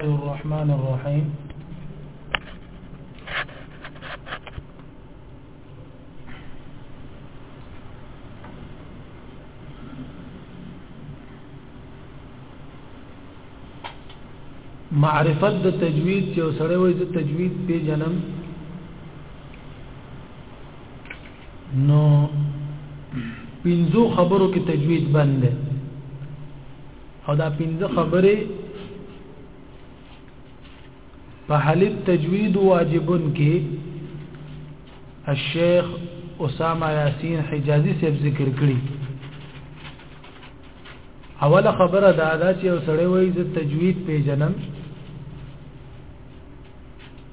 الرحمن الرحيم معرفت د تجوید چې سره وي د تجوید په جنم نو پنځو خبرو کې تجوید بند دی او دا پنځه خبرې په حالت تجوید واجبن کې الشیخ اسامه یاسین حجازی صاحب ذکر کړی اوله خبره دا ده چې یو سړی وایي چې تجوید پیژنم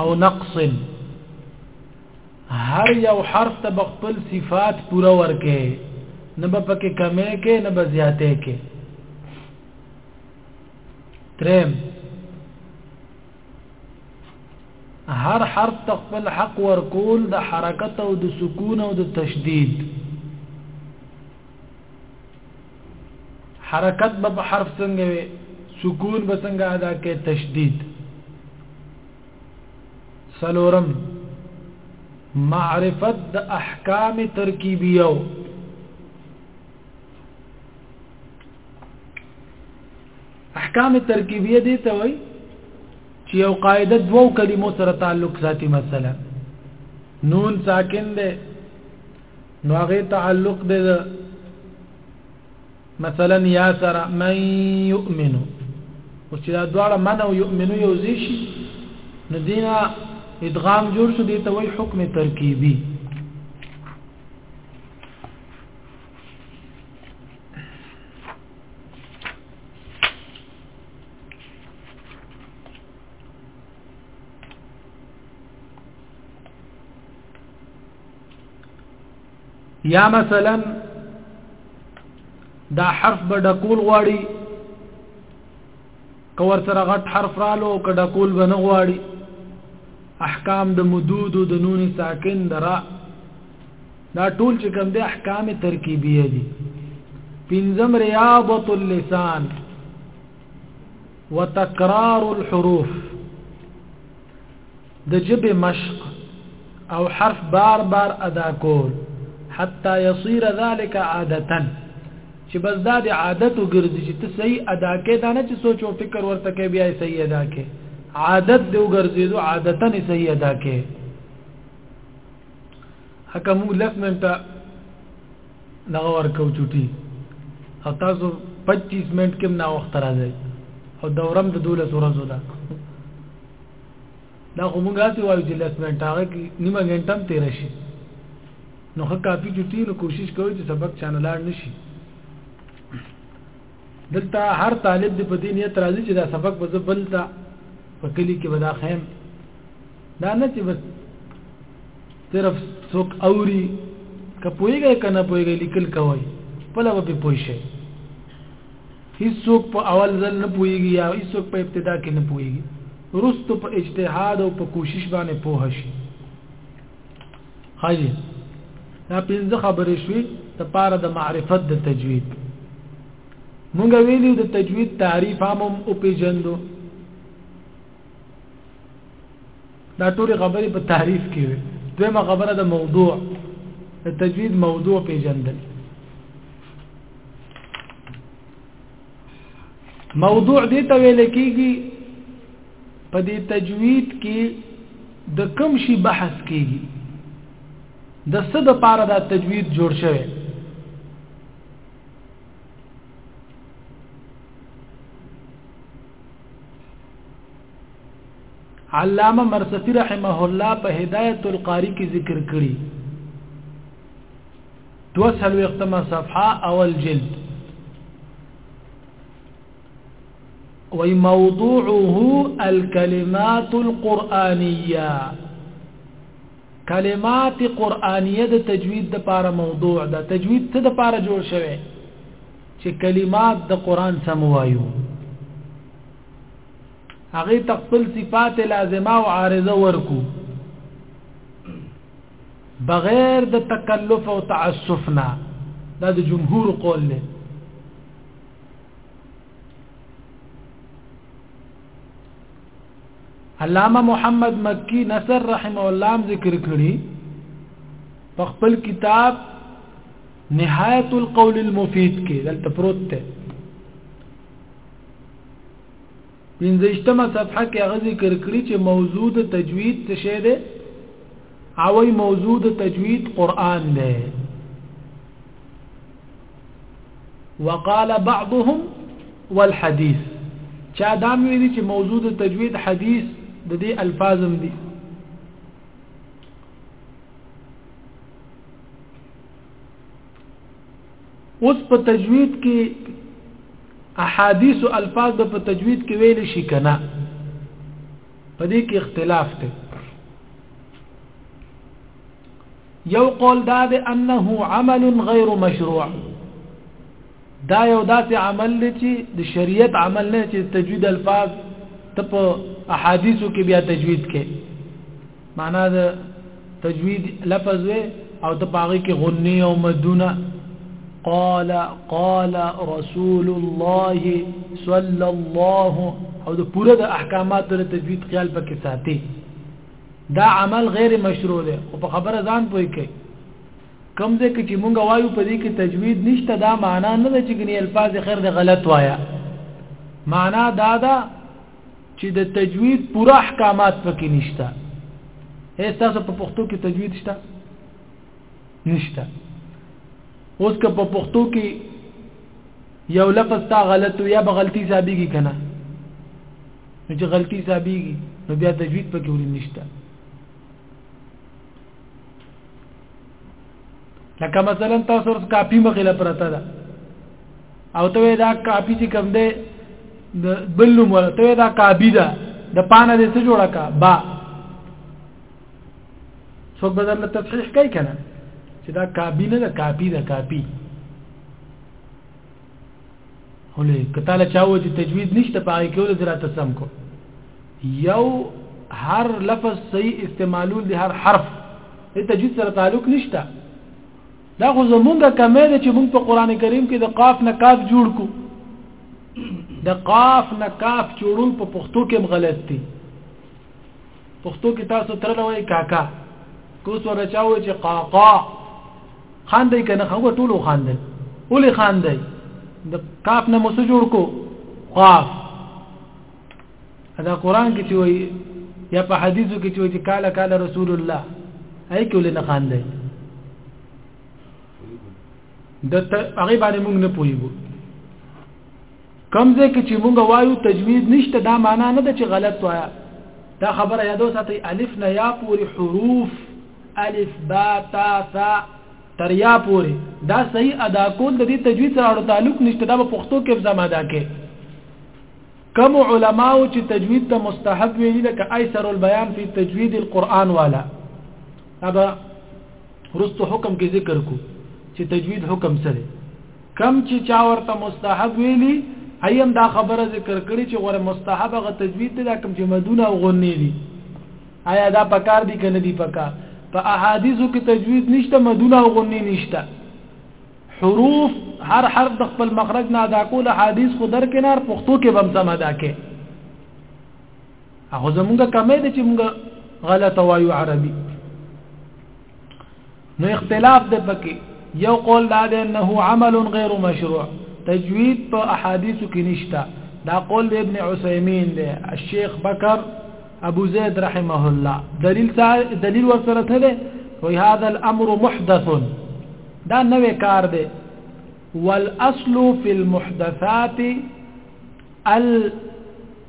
او نقص هر یو حرف ته خپل صفات پوره ورکه نه به پکې کمې کې نه به زیاتې کې ترم هر حرف ته خپل حق ورکول د حرکت او د سکون او د تشدید حرکت به په حرف څنګه وي سکون به څنګه ادا کې تشدید سلورم معرفت د احکام ترکیبیو احکام ترکیبیه دي ته وای چې یو قاعده دوو کلمو سره تعلق ساتي مثلا نون ساکن ده نو هغه تعلق دی د مثلا یا سره من یؤمنو او چې دا دواړه من او یؤمنو یو ځای شي نو دینه ادغام جوړ شو دی ته وای حکم ترکیبی یا مثلا دا حرف به ډکول غواړي کور سره غټ حرف رالو که ډکول به نه غواړي احکام د مدود د نون ساکن درا دا ټول چې کوم دي احکام ترکیبیه دي پنځم ریاضه اللسان وتکرار الحروف د جبه مشق او حرف بار بار ادا کول حتی يصير ذلك عادتا چې بس دا د عادت وګرځي چې ته صحیح ادا کې دا نه چې سوچ او فکر ورته کې بیا صحیح ادا کې عادت دی وګرځي دو عادتا صحیح ادا کې حکه موږ لس منټه دغه ورکو چټي او تاسو 25 منټ کې نه وخت راځي او دورم د دوله سورزو ده دا خو موږ راته وایو چې لس منټه هغه کې نیمه غنټه هم تیر شي نو خو کافي جوټي نو کوشش کوي چې سبق چانه لاړ نشي دلته هر طالب د په دې نیت راځي چې دا سبق به زبل تا په کلی کې به دا خیم دا نه چې بس صرف څوک اوري کپويږي کنه پويږي لیکل کوي په لوبه پوي شي هیڅوک په اول ځل نه پوهیږي یا هیڅوک په ابتدا کې نه پوهیږي رستو په اجتهاد او په کوشش باندې پوه شي هاي دا پنځه خبرې شوې د پاره د معرفت د تجوید مونږ ویلو د تجوید تعریف هم او پیجندو دا ټولې خبرې په تعریف کې وي دویمه خبره د موضوع د تجوید موضوع پیژندل موضوع دې ته ویل کېږي په دې تجوید کې د کوم شي بحث کېږي د څه د پاره دا تجوید جوړ شوی علامه مرسفی رحمه الله په هدایت القاری کې ذکر کړی دوسل وختمه صفحه اول جلد وی موضوعه الكلمات القرآنية کلمات قرآنیه د تجوید د پاره موضوع ده تجوید څه د پاره جوړ شوی چې کلمات د قرآن سم وایو هغه تخپل صفات لازمه او عارضه ورکو بغیر د تکلف او تعسف نه دا د جمهور قول نه علامه محمد مکی نصر رحم الله ذکر کړی په خپل کتاب نهایت القول المفید کې دلته پروت دی پنځشتمه صفحه کې هغه ذکر کړی چې موضوع د تجوید څه شی دی او ای موضوع د تجوید قران دی وقال بعضهم والحديث چا دا ویلي چې موضوع د تجوید حدیث د دې الفاظم دي اوس په تجوید کې احادیث او الفاظ به په تجوید کې ویل شي کنه په دې کې اختلاف دی یو قول دا دی انه عمل غیر مشروع دا یو داسې عمل دی چې د شریعت عمل نه چې تجوید الفاظ ته په احادیثو کې بیا تجوید کې معنا د تجوید لفظ وي او ته پاغي کې غني او مدونه قال قال رسول الله صلى الله او د پوره د احکاماتو د تجوید خیال پکې ساتي دا عمل غیر مشروع دی او په خبره ځان پوي کوي کم دې کې چې مونږ وایو په دې کې تجوید نشته دا معنا نه ده چې ګنې الفاظ خیر د غلط وایا معنا دا ده چې د تجوید پوره احکامات پکې نشته هي تاسو په پښتو کې تجوید شته نشته اوس که په پښتو کې یو لفظ تا غلط یا به غلطي ثابتږي کنه چې غلطي ثابتږي نو بیا تجوید پکې ولې نشته لکه مثلا تاسو ورس کاپی مخې لپاره ده او ته دا کاپی چې کوم ده بل نوم ورته دا کاپی ده د پانه دې څه جوړه کا با څوک بدل له تصحیح کوي کنه چې دا کاپی نه ده کاپی ده کاپی ولې کتاله چاوه چې تجوید نشته پای کې ول زراعت سم کو یو هر لفظ صحیح استعمالول دی هر حرف د تجوید سره تعلق نشته دا خو زمونږه کمې ده چې مونږ په قران کریم کې د قاف نه کاف جوړ کو د قاف نه کاف جوړول په پښتو کې غلط دي پښتو کې تاسو تر لوي کاکا کو سره چاوي چې قاقا خاندې کنه خو ټول خاندې ولې خاندې د کاف نه مو جوړ کو قاف دا قران کې چې وای یا په حدیثو کې چې وای چې کاله کاله رسول الله اي کې ولنه خان دی د هغه باندې موږ نه پوهیږو کم ځای کې چې موږ وایو تجوید نشته دا معنا نه ده چې غلط وایا دا خبره یادو ساتي الف نه یا پوری حروف الف با تا ثا تر یا پوری دا صحیح ادا کول د دې تجوید سره تعلق نشته دا په پښتو کې ځما ده کې کم علماء چې تجوید ته مستحب ویلي لکه ایسر البیان فی تجوید القرآن والا ابا رستو حکم کې ذکر کو چې تجوید حکم سره کم چې چا ورته مستحب ویلي ایم دا خبره ذکر کړي چې غره مستحب غ تجوید ته کوم چې مدونه او غنې دي آیا دا پکار دي کنه دي پکار په احادیثو کې تجوید نشته مدونه او غنې نشته حروف هر حرف د خپل مخرج نه ادا کول حدیث خو در کنار پښتو کې بم سم ادا کې هغه زمونږه کمې دي چې مونږه غلط وایو عربي نو اختلاف د پکې یو قول دا دی انه عمل غیر مشروع تجوید په احادیثو کې نشته دا قول د ابن عثیمین دی الشیخ بکر ابو زید رحمه الله دلیل دلیل ورسره ته دی وهذا الامر محدث دا نوې کار دی والاصل في المحدثات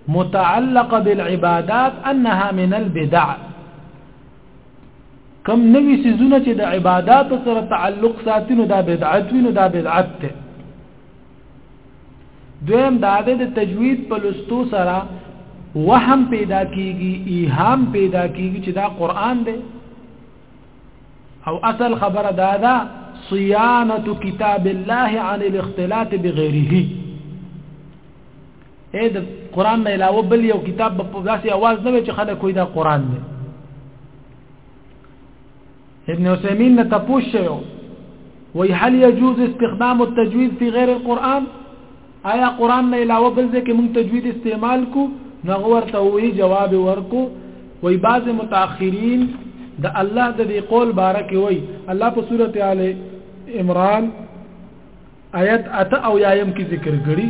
المتعلقه بالعبادات انها من البدع کم نوی سیزونه چې د عبادت سره تعلق ساتي نو دا بدعت وي نو دا بدعت ده دویم دا د تجوید په لستو سره وهم پیدا کیږي ایهام پیدا کیږي چې دا قران دی او اصل خبره دا ده صيانه کتاب الله عن الاختلاط بغيره اې د قران نه علاوه بل یو کتاب په داسې आवाज نه وي چې خلک کوی دا قران دی ابن عثيمين نه تپوش شوی وی هل يجوز استخدام التجويد في غير القرآن آیا قران نه علاوه بل ځکه مونږ تجوید استعمال کو نو ورته وی جواب ورکو وی بعض متأخرین د الله د دې قول بارک وی الله په سوره ال عمران آیت ات او یایم کې ذکر کړی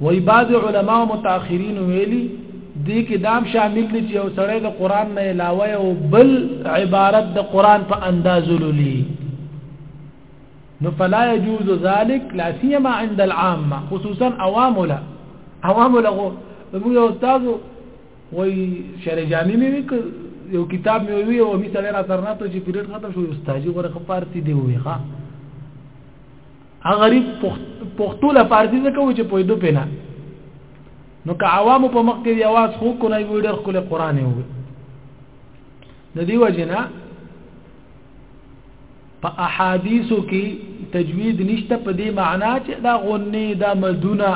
وای بعض علما او متأخرین ویلي دې کې دام شامل دي چې یو سړی د قران نه علاوه او بل عبارت د قران په انداز لولي نو فلا يجوز ذلك لا سيما عند العامه خصوصا عوام له عوام له موږ یو استاد وای شرع جامع مې وک یو کتاب مې وی او می سره را ترنه ته چې پیریډ ختم شو استاد غره خپارتي دی وی ښا هغه غریب پښتو لا پارسي څه کوي چې پوي دو پینا نو که عوامو په مخ کې دی आवाज خو کو نه وي ډېر خپل قران یې وي د دې وجنه په احادیثو کې تجوید نشته په دې معنا چې دا غنې دا مدونه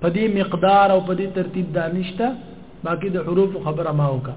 په دې مقدار او په دې ترتیب دا نشته باقي د حروف خبره ما وکړه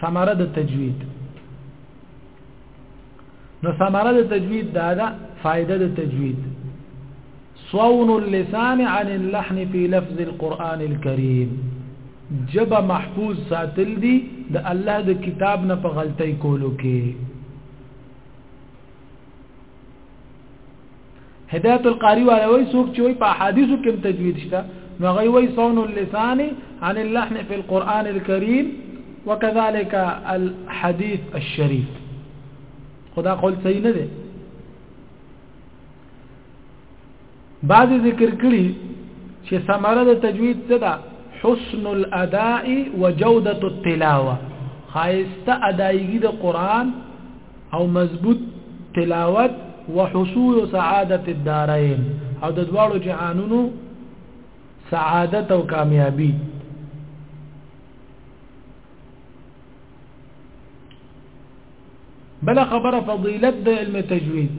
ثمره د تجوید نو ثمره د تجوید دا ده فائدہ د تجوید صون اللسان عن اللحن في لفظ القرآن الكريم جب محفوظ ساتل دي د الله د کتاب نه په غلطۍ کولو کې هدایت القاری والا وای څوک چې وای په احادیثو کې تجوید شته نو هغه وای صون اللسان عن اللحن في القرآن الكريم وكذلك الحديث الشريف خدا قول صحیح نه دی بعضی ذکر کړي چې ثمره د تجوید څه ده حسن الاداء وجوده التلاوه خایسته ادایګي د قران او مضبوط تلاوت وحصول سعادت الدارين او د دواړو جهانونو سعادت او کامیابی بل خبره فضیلت د علم تجوید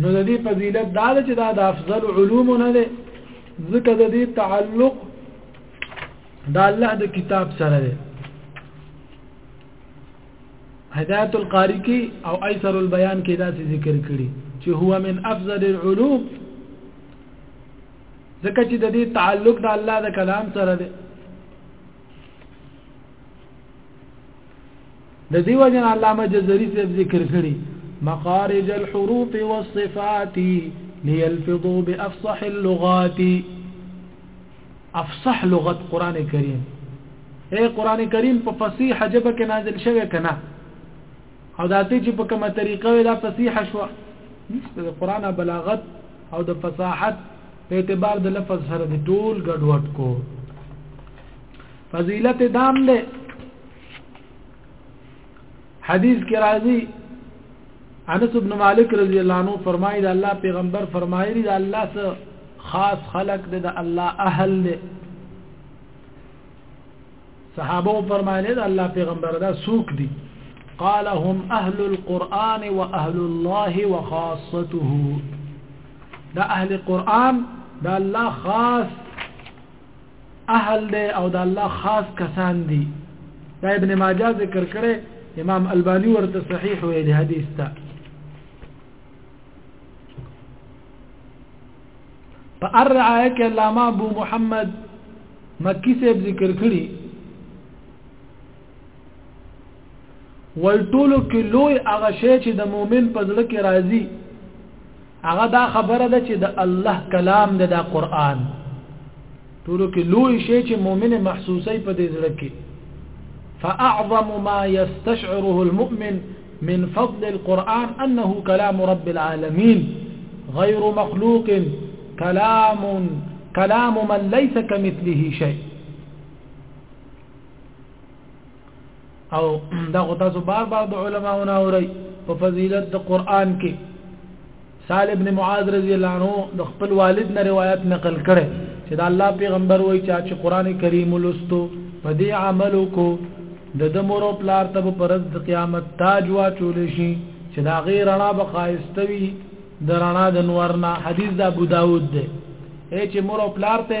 نو د دې فضیلت دا ده چې دا د افضل علوم نه ده ځکه د دې تعلق د الله د کتاب سره ده هدایت القاری کی او ایسر البیان کې دا ذکر کړي چې هو من افضل العلوم ځکه چې د دې تعلق د الله د کلام سره ده د دیو جن علامه جزری صاحب ذکر کړي مخارج الحروف والصفات ليلفظوا بافصح اللغات افصح لغت قران کریم اے قران کریم په فصیح جبه کې نازل شوی کنه او داتې چې په کومه طریقه وی دا فصیح شو د قران بلاغت او د فصاحت په اعتبار د لفظ سره د ټول ګډوډ کو فضیلت دام ده حدیث کې راځي انس ابن مالک رضی الله عنه فرمایي دا الله پیغمبر فرمایي دا الله سره خاص خلق د الله اهل دی صحابه فرمایله دا الله پیغمبر دا سوق دي قال هم اهل القران واهل الله وخاصته دا اهل القران دا الله خاص اهل دی او د الله خاص کسان دي دا ابن ماجه ذکر کړي امام الباني ورته صحیح ویل حدیث ته په الرعایه کې علامه ابو محمد مکی صاحب ذکر کړي ولټولو کې لوی هغه شی چې د مؤمن په ځل کې راځي هغه دا خبره ده چې د الله کلام د دا قران ټولو کې لوی شی چې مؤمن محسوسي په دې زړه کې فاعظم ما يستشعره المؤمن من فضل القرآن أنه كلام رب العالمين غير مخلوق كلام كلام من ليس كمثله شيء او دا خو تاسو بار بار د علماو نه اوري په فضیلت د قران کې سال ابن معاذ رضی الله عنه د خپل والد نه روایت نقل کړي چې دا الله پیغمبر وایي چې قران کریم لستو په دې عمل کو د د مور او پلار ته په پرز د قیامت تاج واچول شي چې دا غیر رڼا به خایستوي د رڼا د نورنا حدیث د ابو داود دی اے چې مور او پلار ته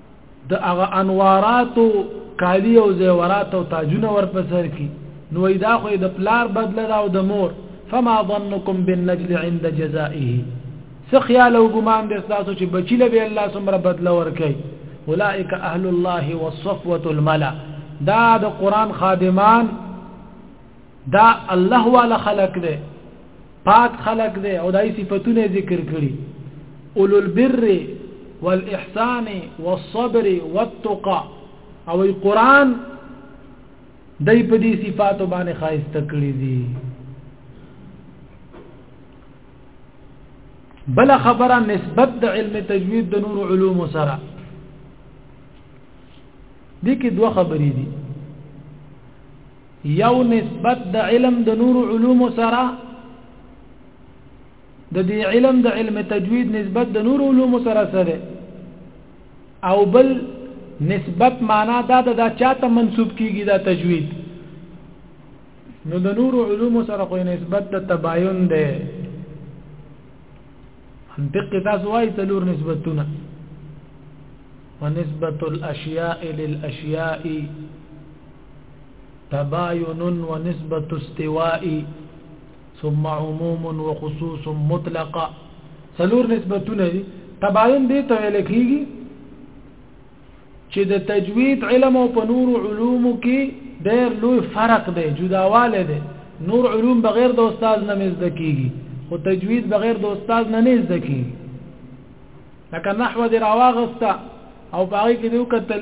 د هغه انواراتو کالی او زیورات او تاجونه ورپسر کی نو دا خو د پلار بدله دا او د مور فما ظنکم بالنجل عند جزائه څه خیال او ګمان د تاسو چې بچی له الله سمره بدله ورکي اولئک اهل الله والصفوه الملا دا د قران خادمان دا الله والا خلق دی پاک خلق دی او دای صفاتونه ذکر کړي اولو البر والاحسان والصبر والتقى او القران دای په دې صفاتو باندې خایسته کړی دي بل خبره نسبت د علم تجوید د نور علوم سره دي کې دوه خبرې دي یو نسبت د علم د نور علوم سره د دې علم د علم تجوید نسبت د نور علوم سره سره او بل نسبت معنا دا د چاته منسوب کیږي دا تجوید نو د نور علوم سره خو نسبت د تباین ده منطق تاسو وايي تلور نسبتونه ونسبة الأشياء للأشياء تباين ونسبة استواء ثم عموم وخصوص مطلق سلور نسبتونه دي تباين دي ته ویل کیږي چې د تجوید علم او په نور علوم کې ډېر لوی فرق دی جداواله دی نور علوم بغیر د استاد نه مزد کیږي خو تجوید بغیر د استاد نه نه زده کیږي لکه نحو د راواغستا او باغی کې دیو قتل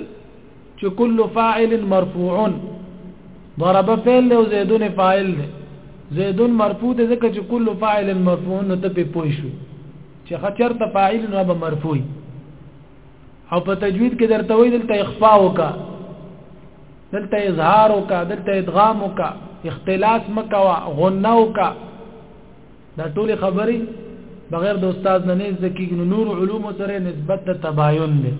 چې کل فاعل مرفوع ضرب فعل له زیدون فاعل دی زیدون مرفوع دی ځکه چې کل فاعل مرفوع نو ته په پوي شو چې خچر ته فاعل نو به مرفوع او په تجوید کې درته وی دلته اخفاء وکا دلته اظهار وکا دلته ادغام وکا اختلاس مکوا غنه وکا دا ټول خبرې بغیر د استاد نه نه ځکه نو نور علوم سره نسبت د تباین دی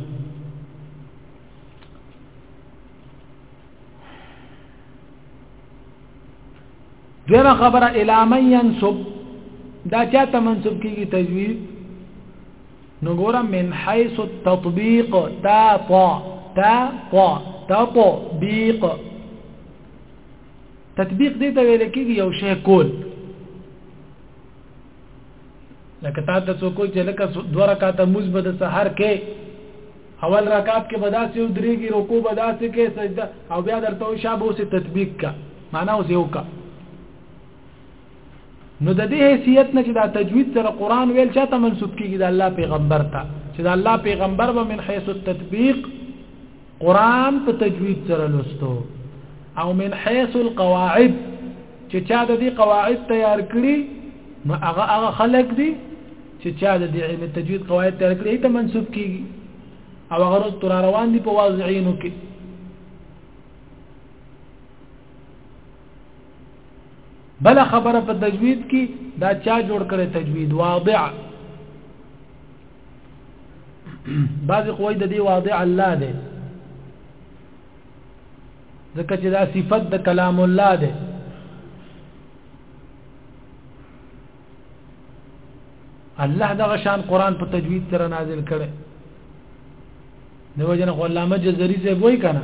دغه خبره الامی ينسب دا چاته منسوب کیږي تجوید نو ګوره من حيث التطبيق تا طا تا طا تطبيق تطبیق دې ته ویل کېږي یو شی کول لکه تا ته څوک چې لکه دوه رکعاته موز به د سحر کې اول رکعات کې بداسې او درېږي رکوع بداسې کې سجده او بیا درته وي شابه اوسې تطبیق کا معنا اوسې وکا نو د دې حیثیت نه چې دا تجوید سره قران ویل چاته منسوب کیږي د الله پیغمبر ته چې د الله پیغمبر به من حیث التطبیق قران په تجوید سره لوستو او من حيث القواعد چې چا د دې قواعد تیار کړي نو هغه هغه خلق دي چې چا د دې علم تجوید قواعد تیار کړي ته منسوب کیږي او هغه روز تر روان دي په واضعینو کې بل خبره په تجوید کې دا چا جوړ کړي تجوید واضع بعض قوی د دې واضع الله دی ځکه چې دا صفت د کلام الله دی الله دغه شان قران په تجوید سره نازل کړي نو جن علامه جزری زه وای کنه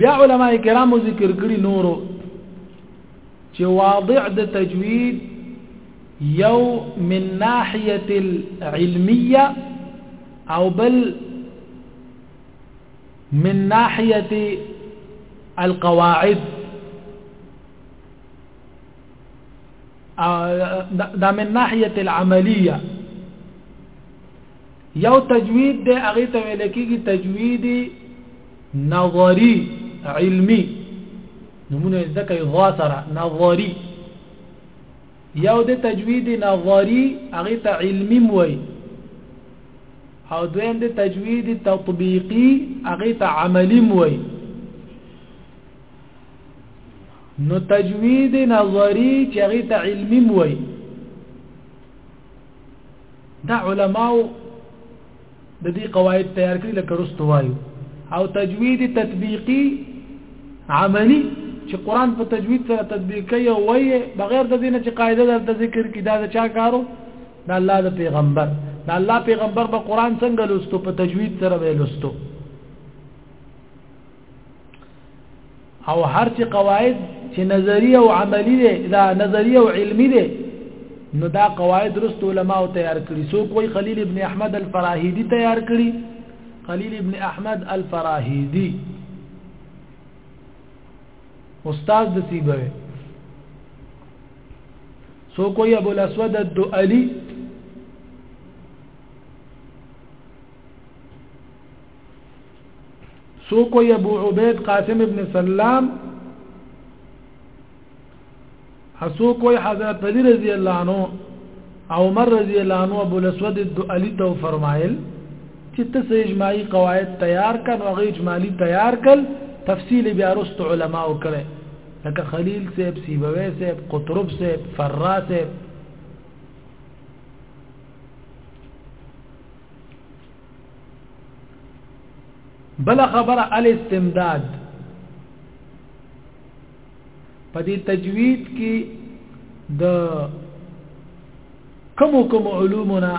بیا علما کرامو ذکر کړی نورو چې واضع د تجوید یو من ناحیه العلميه او بل من ناحیه القواعد دا من ناحیه العمليه یو تجوید دی هغه ته ویل کېږي تجوید نظری علمی نمونه زده کوي غوا سره نظری یو د تجوید نظری هغه ته علمی موي او دویم د تجوید تطبیقی هغه ته عملی موي نو تجوید نظری چې هغه ته علمی موي دا علماو د دې قواعد تیار کړی لکه رستو وایو او تجوید تطبیقی عملی چې قران په تجوید سره تطبیق کوي او وایي بغیر د دې نه چې قاعده درته ذکر کړي دا چا کارو دا الله د پیغمبر دا الله پیغمبر به قران څنګه لوستو په تجوید سره به لوستو او هر چې قواعد چې نظری او عملی دي دا نظری او علمی دي نو دا قواعد رست علماء تیار کړي سو کوئی خلیل ابن احمد الفراهیدی تیار کړي خلیل ابن احمد الفراهیدی استاد د سیبه سو کوئی ابو الاسود الدؤلی سوکو ابو عبید قاسم ابن سلام اسوکو حضرت علی رضی الله عنه عمر رضی الله عنه ابو الاسود علی تو فرمایل چې تاسو اجماعي قواعد تیار کړئ او غیر اجماعي تیار کړئ تفصیل بیا رست علما وکړي لکه خلیل صاحب سیبوی صاحب قطرب صاحب فرا صاحب بل خبر الاستمداد په دې تجوید کې د کوم کوم علومنا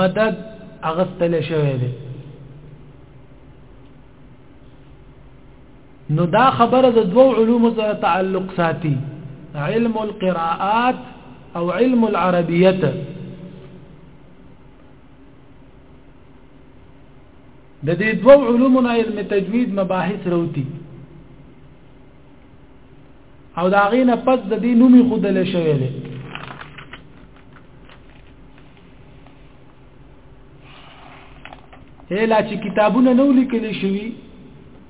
مدد اغستل شوی دی نو دا خبره د دوو علوم سره تعلق ساتي علم القراءات او علم العربيه د دې دوو علومو نه علم تجوید مباحث راوتی او دا غینه پس د دې نومي خودل شوی دی هله چې کتابونه نو لیکل شوی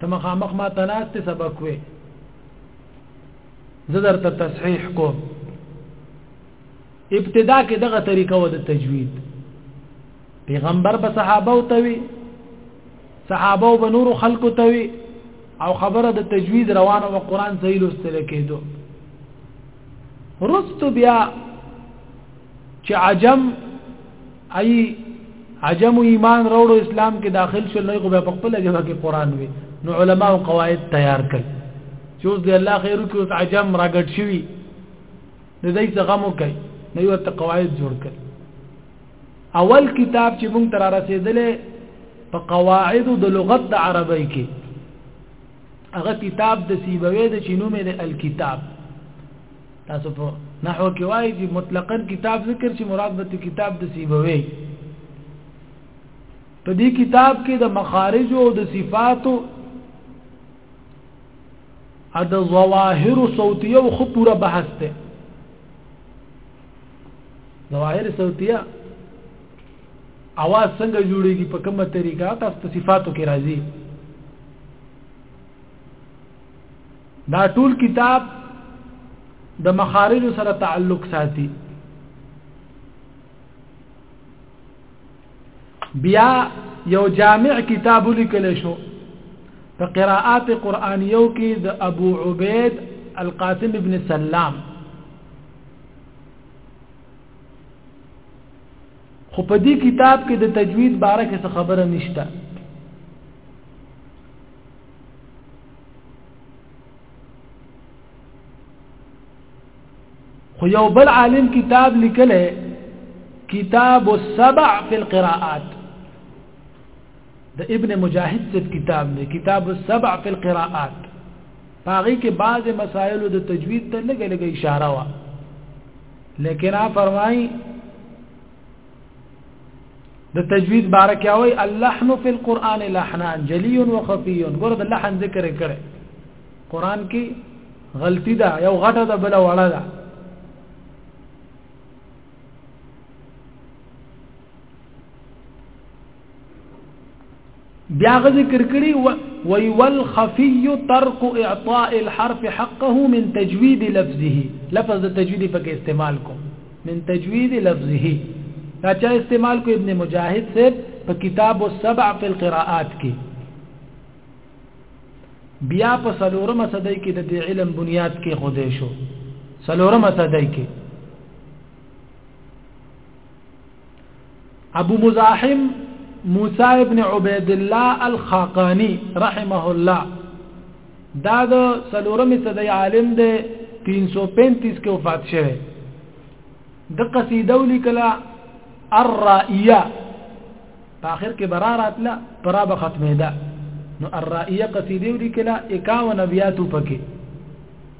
ته مخامخ ما تناست سبق وې زه درته تصحیح کوم ابتدا کې دغه طریقه و د تجوید پیغمبر به صحابه او توي صحابه او نور خلق توي او خبره د تجوید روانه او قران صحیح لوستل کېدو رست بیا چې عجم ای عجم ایمان راوړو اسلام کې داخل شول نو به په خپل جبه کې قران وي نو علما او قواعد تیار کړي چې اوس دی الله خیر وکړي اوس عجم راګټ شوی د دې څه غمو کوي نو یو ته قواعد جوړ کړي اول کتاب چې مونږ تر رسیدلې په قواعد د لغت د عربی کې هغه کتاب د سیبوی د چینو مې د الکتاب تاسو په نحو کې وایي چې مطلقاً کتاب ذکر چې مراد به کتاب د سیبوي په دې کتاب کې د مخارج او د صفاتو ا د ظواهر صوتیه او خو پورا بحث ته ظواهر صوتیه اواز څنګه جوړیږي په کومه طریقه تاسو صفاتو کې راځي دا ټول کتاب د مخارج سره تعلق ساتي بیا یو جامع کتاب لیکل شو په قراءات قرآنیو کې د ابو عبید القاسم ابن سلام خو په دې کتاب کې د تجوید باره کې څه خبره نشته خو یو بل عالم کتاب لیکلی کتاب السبع فی القراءات د ابن مجاهد څخه کتاب دی کتاب السبع فی القراءات پاغي کې بعض مسائل د تجوید ته لګلګ اشاره وا لیکن ا فرمای د تجوید باره کې وای اللحن فی القرآن لحنان جلی و خفی ګور د لحن ذکر کړي قرآن کې غلطی ده یو غټه ده بل وړه ده بیا غ ذکر کړي وی والخفي ترك اعطاء الحرف حقه من تجويد لفظه لفظ د تجوید په کې استعمال کو من تجويد لفظه دا چا استعمال کو ابن مجاهد سے په کتاب السبع في القراءات کې بیا په سلورمه صدۍ کې د علم بنیاد کې خوده شو سلورمه صدۍ کې ابو مزاحم موسی ابن عبید الله الخاقانی رحمه الله دا د سلورم صدی عالم دی 335 کې وفات شوه د قصیده ولیکله الرائیه په اخر کې برارات لا پرابه ختمه ده نو الرائیه قصیده ولیکله 51 بیاتو پکې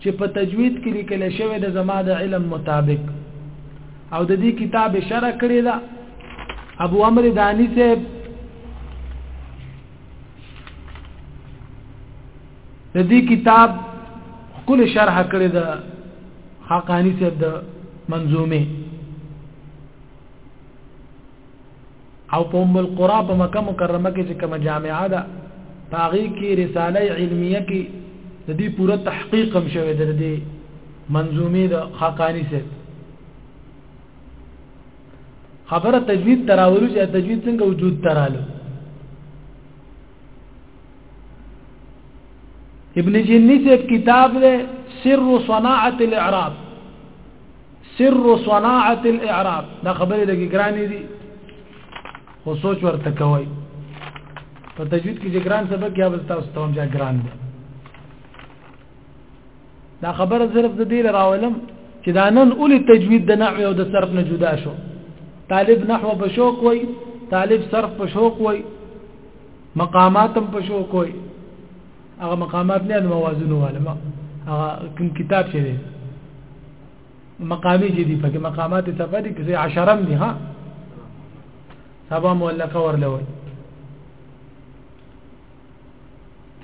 چې په تجوید کې لیکل شوی د زما د علم مطابق او د دې کتاب شرح کړی دا ابو عمر دانی سے د دې کتاب کل شرح کړی دا حقانی سے د منظومه او په ام القرا په مکه مکرمه کې چې کومه جامعه ده پاغي کې رساله علمیه کې د دې پوره تحقیق هم شوی د دې منظومه د خاقانی سره خبره تجوید تراولو چې تجوید څنګه وجود ترالو ابن جنی سے کتاب لے سر صناعت الاعراب سر صناعت الاعراب دا خبرې لګي ګرانې دي خو سوچ ورته کوي په تجوید کې چې ګران سبق یا بس تاسو ته هم چې ګران دي دا خبره صرف د دې راولم چې دا نن اول تجوید د نحو او د صرف نه جدا شو طالب نحو په شوق وای طالب صرف په شوق وای مقاماتم په شوق وای هغه مقامات نه د موازنو والا ما هغه کوم کتاب چې دی مقامی چې دی په مقامات صفه دي کې عشرم دي ها سبا مولکه ورلوي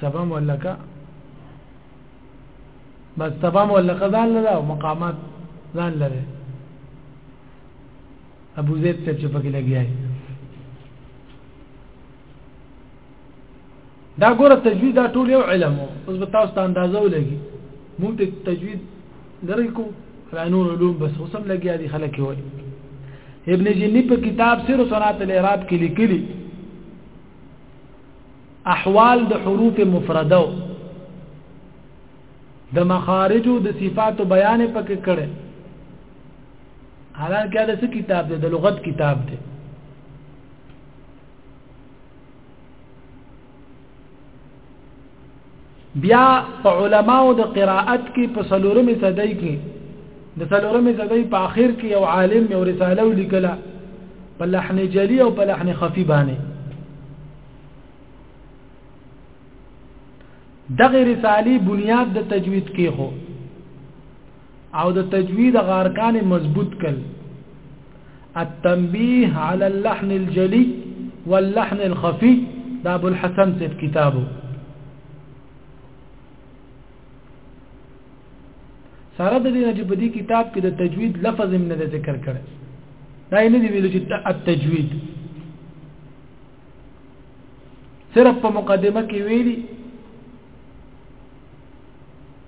سبا مولکه بس سبا مولکه ځان لره او مقامات ځان لره ابو زید څه چې پکې لګیای دا ګوره تجوید دا ټول یو علم اوس به تاسو ته اندازه ولګي موږ ته تجوید لري کو رانور علوم بس اوسم لګیا دي خلک وي ابن جنی په کتاب سیر صنعت الاعراب کې لیکلي احوال د حروف مفردو د مخارجو د صفاتو بیان پکې کړي حالانکه دا څه کتاب دی د لغت کتاب دی بیا په علماو د قراءت کې په سلورمې صدۍ کې د سلورمې صدۍ په آخر کې یو عالم یو رساله ولیکله په لحن جلی او په لحن خفي باندې دغه رسالي بنیاد د تجوید کې هو او د تجوید غارکان مضبوط کل التنبیه علی اللحن الجلی واللحن الخفی دا ابو الحسن سید کتابو سره د دې چې په دې کتاب کې د تجوید لفظ هم نه ذکر کړي دا یې نه دی ویل چې التجوید صرف په مقدمه کې ویلي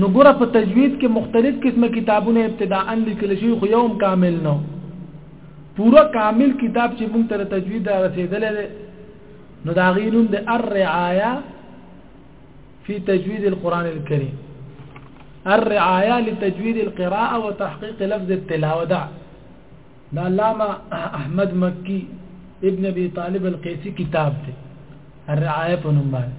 نو ګوره په تجوید کې مختلف قسمه کتابونه ابتداءا لیکل شوی خو یوم کامل نه پورا کامل کتاب چې موږ ته تجوید را رسیدلې ده نو دا غینوم د الرعایا فی تجوید القرآن الکریم الرعایا لتجوید القراءه وتحقیق لفظ التلاوه دا دا علامه احمد مکی ابن ابي طالب القيسي کتاب دی الرعايه په نوم باندې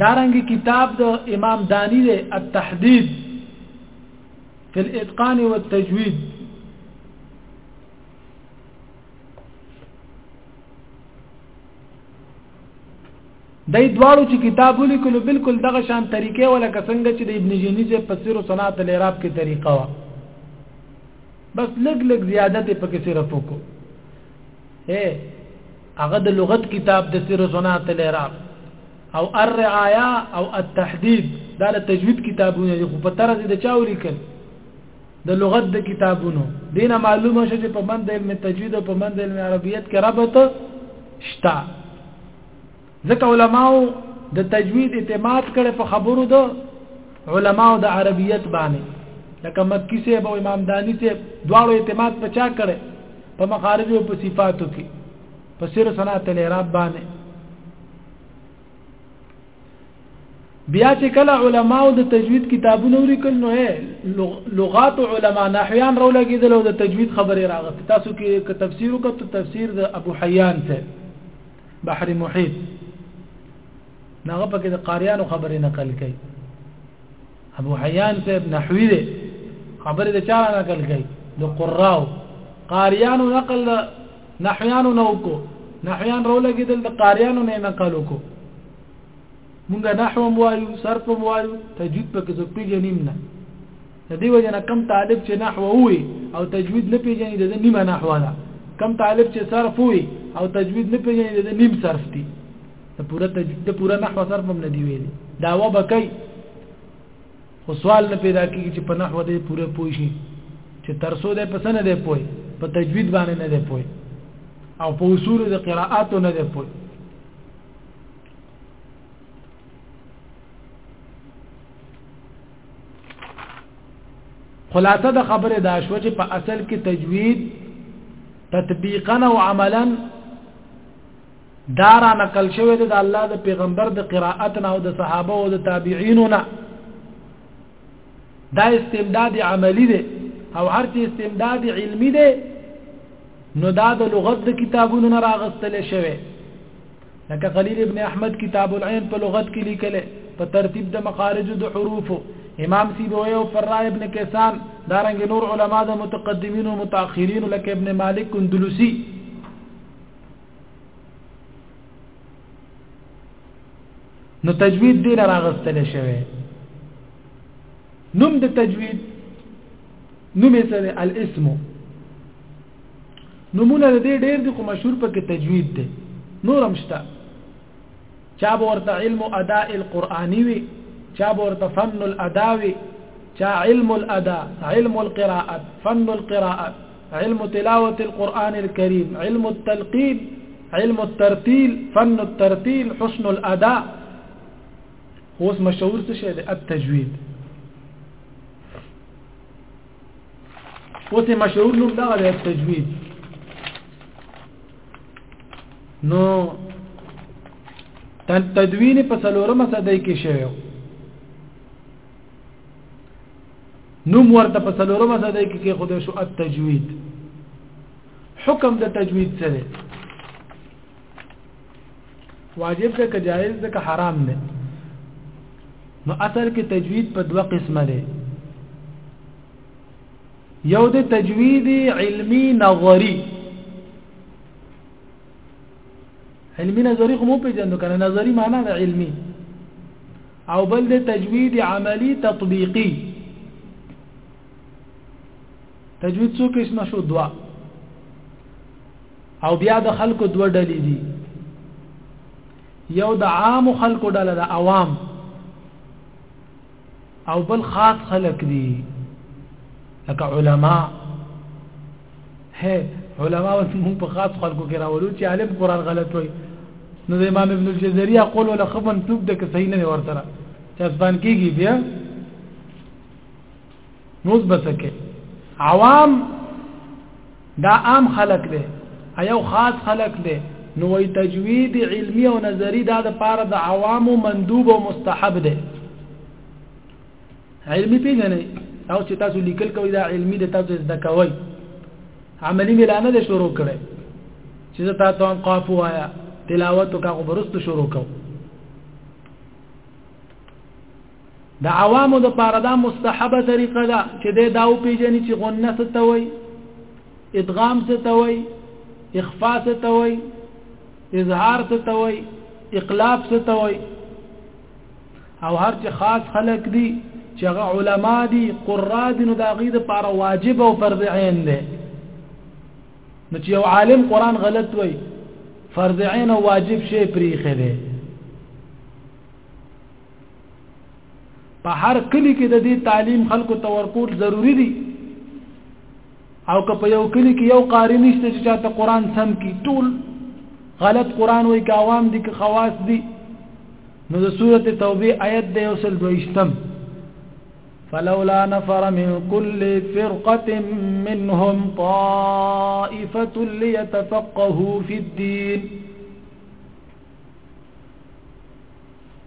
دارنګ کتاب د امام دانی دی التحدید فی الاتقان والتجوید دای دواړو چې کتاب ولیکلو بالکل دغه شان طریقې ولا کسنګ چې د ابن جنی چې تفسیر او صنعت الاعراب کې طریقه وا بس لګ لګ زیادت پکې صرف وکړو اے هغه د لغت کتاب د سیر صنعت العراق او الرعایا او التحدید دا د تجوید کتابونه دي خو په طرز د چاو لیکل د لغت د کتابونو دینه معلومه شوه چې په مند علم تجوید او په مند علم عربیت کې ربط شته ځکه علماو د تجوید اعتماد کړي په خبرو د علماو د عربیت باندې لکه مکی سے او امام دانی سے دواړو اعتماد پچا کړي په مخارج او په صفاتو کې په سیر صنعت الاعراب باندې بیا چې کله علماو د تجوید کتابونه ولیکل نو لغات علما نحویان رو لګیدل او د تجوید خبره راغله تاسو کې تفسیر وکړو تفسیر د ابو حیان ته بحر محیط نغه پکې د قاریانو خبرې نقل کړي ابو حیان صاحب نحوی دی خبرې د چا نقل کړي د قراو قاریانو نقل نحویانو نو کو نحویان رولګي دل د قاریانو نه نقل وکړو مونږه نحو هم وایو صرف هم وایو تجوید په کې څوک پیژنیم نه د دې وجه نه کم طالب چې نحو وي او تجوید نه پیژني د نیمه نحو ده کم طالب چې صرف وي او تجوید نه پیژني د نیم صرف دي د پوره تجوید د پوره نحو صرف هم نه دی ویلي دا و بکای خو سوال نه پیدا کیږي چې په نحو دې پوره پوي شي چې ترسو دې پسنه دې پوي په تجوید باندې نه دې پوي او په اصول د قراءات نه دې پوي خلاصه د خبره دا شو چې په اصل کې تجوید تطبیقا او عملا دارا نقل شوی د الله د پیغمبر د قراءت نه او د صحابه او د تابعین نه دا استمداد عملی دی او هر چې استمداد علمی دی نو دا د لغت د کتابونو نه راغستل شوی لکه خلیل ابن احمد کتاب العین په لغت کې لیکل په ترتیب د مخارج د حروف امام سیبوی او فرع ابن کیسان دارنګ نور علما د متقدمین او متأخرین لکه ابن مالک اندلسی نو تجوید دې راغستل شوی نوم د تجوید نوم یې سره الاسم نمونه د دې ډېر دي خو مشهور پکې تجوید دی نور هم شته چا به ورته علم اداء القرآني وي چا به ورته فن الادا وي چا علم الادا علم القراءه فن القراءه علم تلاوه القرآن الكريم علم التلقين علم الترتيل فن الترتيل حسن الاداء هو اسم مشهور څه شی دی التجوید اوس مشهور نوم دا دی تجوید نو تن تدوین په سلورمه صدۍ کې شوی نوم ورته په سلورمه صدۍ کې کې خدای شو التجوید حکم د تجوید سره واجب ده که جائز ده که حرام ده نو اصل کې تجوید په دوه قسمه ده یو د تجوید علمی نظری علمی نظری خو مو پیژندو کنه نظری معنا ده علمی او بل د تجوید عملی تطبیقی تجوید څو قسمه شو دوا او بیا د خلکو دوه ډلې دي یو د عام خلکو ډله د عوام او بل خاص خلک دي لکه علما هه علما اوس موږ په خاص خلکو کې راولو چې عالم قران غلط وایي نو د امام ابن الجزري قول ولا خبن توب د صحیح نه ورته چې ځان کېږي بیا نوز بسکه عوام دا عام خلق دی ایو خاص خلق دی نو وی تجوید علمی او نظری دا د پاره د عوامو مندوب او مستحب دی علمی پیژنې او چې تاسو لیکل کوئ دا علمی د تاسو زده کوئ عملی ملانه ده شروع کړي چې زه تاسو هم قاف وایا تلاوت وکړو برست شروع کوم د عوامو د پاره دا مستحبه طریقه ده چې د داو پیجنې چې غنه څه ته وای ادغام څه ته وای اخفاء څه ته وای اظهار څه ته وای اقلاب څه ته وای او هر چې خاص خلق دي چې هغه علما دي قرا دي نو دا غي د پاره واجب او فرض عین ده نو چې یو عالم قران غلط وای فرض عین او واجب شی پریخه ده په هر کلی کې د دې تعلیم خلکو ته ورکول ضروری دي او که په یو کلی کې یو قاری نشته چې چاته قران سم کی ټول غلط قران وای که عوام دي که خواص دي نو د سورته توبه آیت د یوسل دویشتم فلولا نفر من كل فرقة منهم طائفة ليتفقهوا في الدين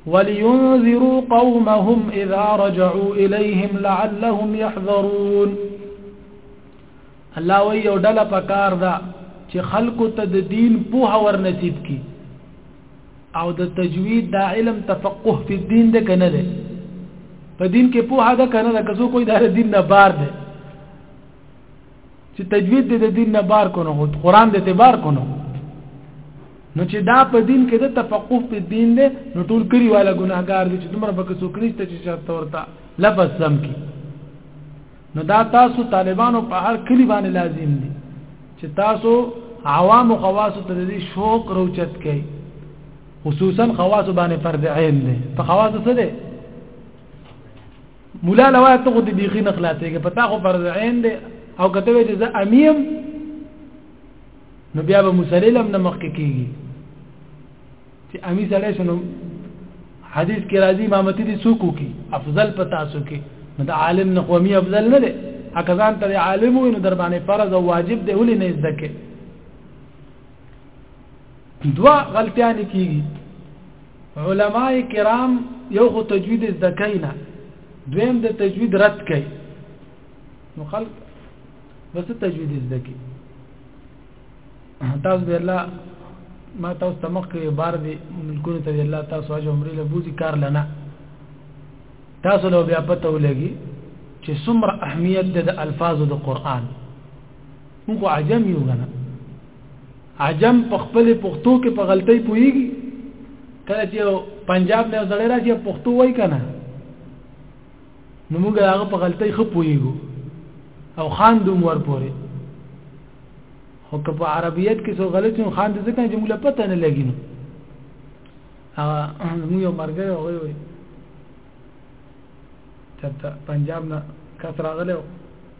ولينذروا قومهم اذا رجعوا اليهم لعلهم يحذرون الله وی یو ډله پکار ده چې خلکو ته د دین په اور نصیب کی او د تجوید دا علم تفقه په دین ده کنه ده په دین کې په هدا کنه ده که څوک کوئی د دین نه بار ده چې تجوید د دین نه بار کونه هو قران د اعتبار کونه هو نو چې دا په دین کې د تفقه په دین دی نو ټول کری والا ګناهګار دي چې دومره پکې څوک نشته چې شرط ورته لفظ سم کی نو دا تاسو طالبانو په هر کلی باندې لازم دي چې تاسو عوام او خواص ته د شوق روچت کوي خصوصا خواص باندې فرض عین دي په خواص څه دي مولا لوا ته خو دې بيخي نه خلاصيږي پتا خو فرض عین دی او کته وی چې زه امیم نو بیا به مسلم نه مخ کېږي چې امی سره شنو حدیث کې راځي امامت دي سوکو کې افضل پتا سو کې نو د عالم نه قومي افضل نه دی اکه ځان ته عالم وي نو در باندې فرض او واجب دی ولې نه زده کې دوا غلطیان کیږي علما کرام یو خو تجوید زکینا دویم د تجوید رد کوي نو خلق بس تجوید زکی تاسو به الله ما تاسو تمخ کې بار دي ملکونه ته الله تاسو اجو عمرې له بوزي کار لنا تاسو له بیا پته ولګي چې څومره اهمیت د الفاظو د قران موږ عجم یو غنه عجم په خپل پښتو کې په غلطۍ پويږي کله چې پنجاب نه زړه راځي پښتو وای کنه نو موږ هغه په غلطۍ خو پويګو او خان دوم ور پورې خو که په عربیت کې څو غلط یو خان دې ځکه چې موږ پته نه لګی نو هغه موږ یو مرګ وای وای چې پنجاب نه کثر غلو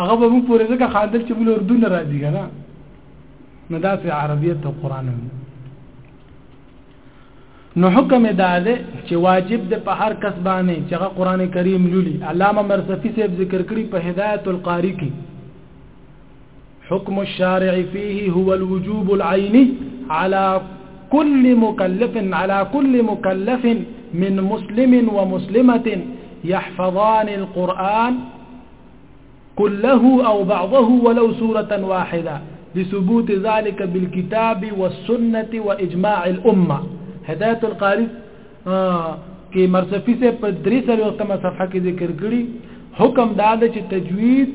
هغه به موږ پورې ځکه خاندل چې موږ اردو نه راځي که نه نو داسې عربیت ته قرآن هم نو حکم دا ده چې واجب ده په هر کس باندې چې هغه قران کریم لولي علامه مرصفی صاحب ذکر کړی په هدایت القاری کې حکم الشارع فيه هو الوجوب العيني على كل مكلف على كل مكلف من مسلم ومسلمة يحفظان القرآن كله او بعضه ولو سوره واحده لثبوت ذلك بالكتاب والسنه واجماع الامه هدايه القاري کې مرصفي سه په 300 صفحه کې ذکر کړی حکم دا ده چې تجوید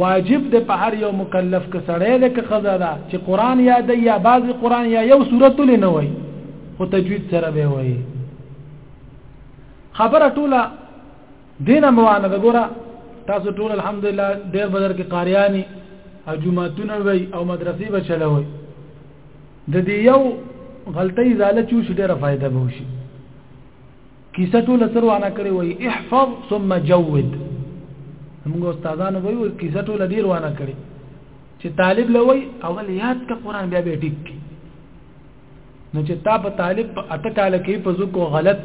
واجب ده په هر یو مکلف کې سړی ده کې خزا ده چې قران یاد یا بعض قران یا یو سورۃ لنه وای خو تجوید سره به وای خبره ټوله دینه موانه د ګوره تاسو ټول الحمدلله ډیر بدر کې قاریانی او جمعهتون وي او مدرسې به چلوي د دې یو غلطي زاله چوش ډیره فائدہ به وشي کیسه ټول سر وانا کړی وای احفظ ثم جود موږ استادانو وای وای کیسه ټول ډیر وانا کړی چې طالب لوي اول یاد کا قران بیا به ټیک نو چې تا په طالب په اته کال کې په زکو غلط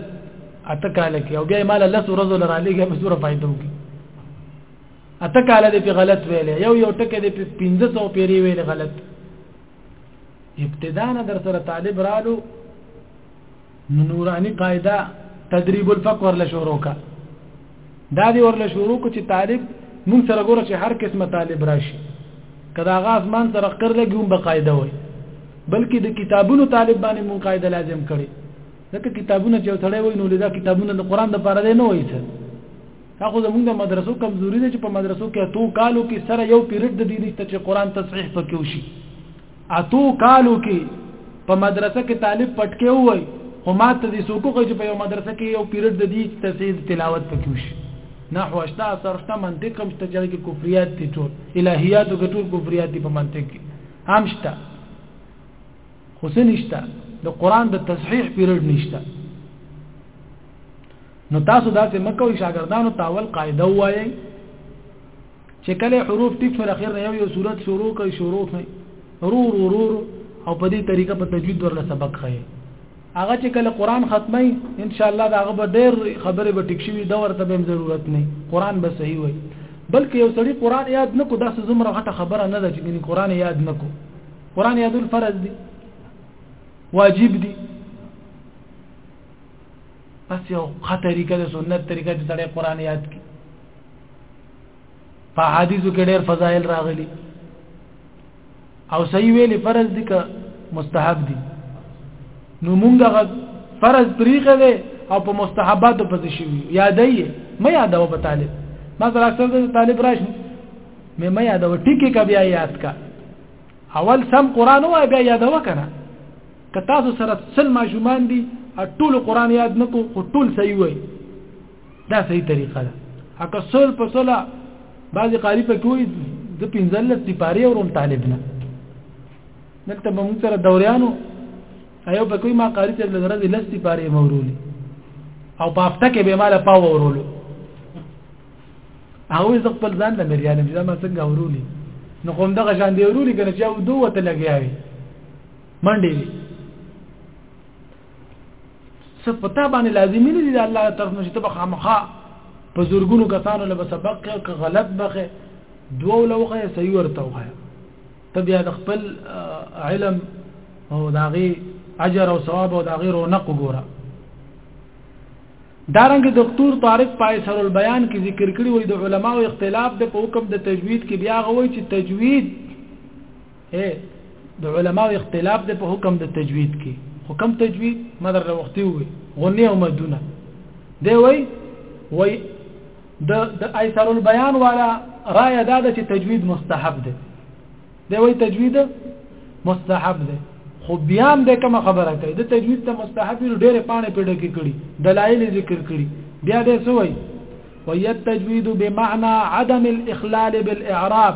اته کال کې او بیا مال لس ورځې لرا لګي په سوره فائدو کې اته کال دې په غلط ویلې یو یو ټکه دې په 1500 پیری ویلې غلط ابتداء نه در سره طالب رالو نورانی قاعده تدریب الفقر لشوروکا دا دی ورله شروع کو چې طالب مونږ سره ګوره چې هر قسمه طالب راشي کدا غاز مان سره قر لګي هم بقاعده وي بلکې د کتابونو طالب باندې مونږ قاعده لازم کړي ځکه کتابونه چې وتړی وي نو لدا کتابونه د قران د پاره نه وایي څه هغه زمونږ د مدرسو کمزوري ده چې په مدرسو کې تو کالو کې سره یو پیریډ د دې نشته چې قران تصحیح پکې وشي اتو کالو کې په مدرسه کې طالب پټکې وای خو ما ته دې سوکو چې په یو مدرسه کې یو پیریډ د دې تفسیر تلاوت پکې وشي نحو اشتا سرشتا منطق هم شته چې کفریات دي ټول الہیات او ټول کفریات دي په منطق کې هم شته خو څه نشته د قران د تصحیح پیریډ نشته نو تاسو دا چې مکوې شاګردانو تاول قاعده وایي چې کله حروف ټیک شول اخر نه یو یو صورت شروع کوي شروع کوي رور رور او په دې طریقه په تجوید ورله سبق خي هغه چې کله قران ختمي ان شاء الله دا هغه به ډېر خبره به ټیک شي دا ورته به ضرورت نه قران به صحیح وي بلکې یو سړی قران یاد نکو دا څه زمره غټه خبره نه ده چې قران یاد نکو قران یادول فرض دي واجب دي بس یو خطرې کړه سنت طریقه چې سړی قران یاد کړي په حدیثو کې ډېر فضایل راغلي او صحیح ویلي فرض دي که مستحب دي نو مونږه فرض طریقه ده او په مستحباتو پسې شي یادې مې یادو په طالب ما سره اکثر د طالب راش مې مې یادو ټیکې کا بیا یاد کا اول سم قران وای بیا یادو کنه که تاسو سره سل ماشومان دي ټول قران یاد نکو خو ټول صحیح وای دا صحیح طریقه ده اګه سول په سولا بعضی قاری په کوی د پنځل سپاری اورم طالب نه دلته به موږ سره دوریانو ایو په کوی ما قاری ته لږه د لس سپاری مورولي او په افته کې به مال پاو ورولو او زه خپل ځان له مریانم چې ما څنګه ورولي نو کوم دغه شان دی ورولي کنه چې او دوه ته لګیاوي منډې څه پتا باندې لازمي نه دي د الله طرف نه چې ته خامخا په زورګونو کسانو له سبق کې غلط بخې دوه لوخه صحیح ورته وایي ته بیا د خپل علم او داغي اجر او ثواب او داغي رونق وګوره دارنګ دکتور طارق پایسر البیان کې ذکر کړی وي د علماو اختلاف د په حکم د تجوید کې بیا غوي چې تجوید اے د علماء اختلاف دی په حکم د تجوید کې حکم تجوید مدر له وختي وي غنی او مدونه دی وای وای د د ایثار البیان والا رائے دا ده چې تجوید مستحب دی دی وای تجوید مستحب دی خو بیا هم د کوم خبره کوي د تجوید ته مستحب لري ډېر پانه پیډه کې کړي دلایل ذکر کړي بیا دې سوې وي التجوید بمعنى عدم الاخلال بالاعراب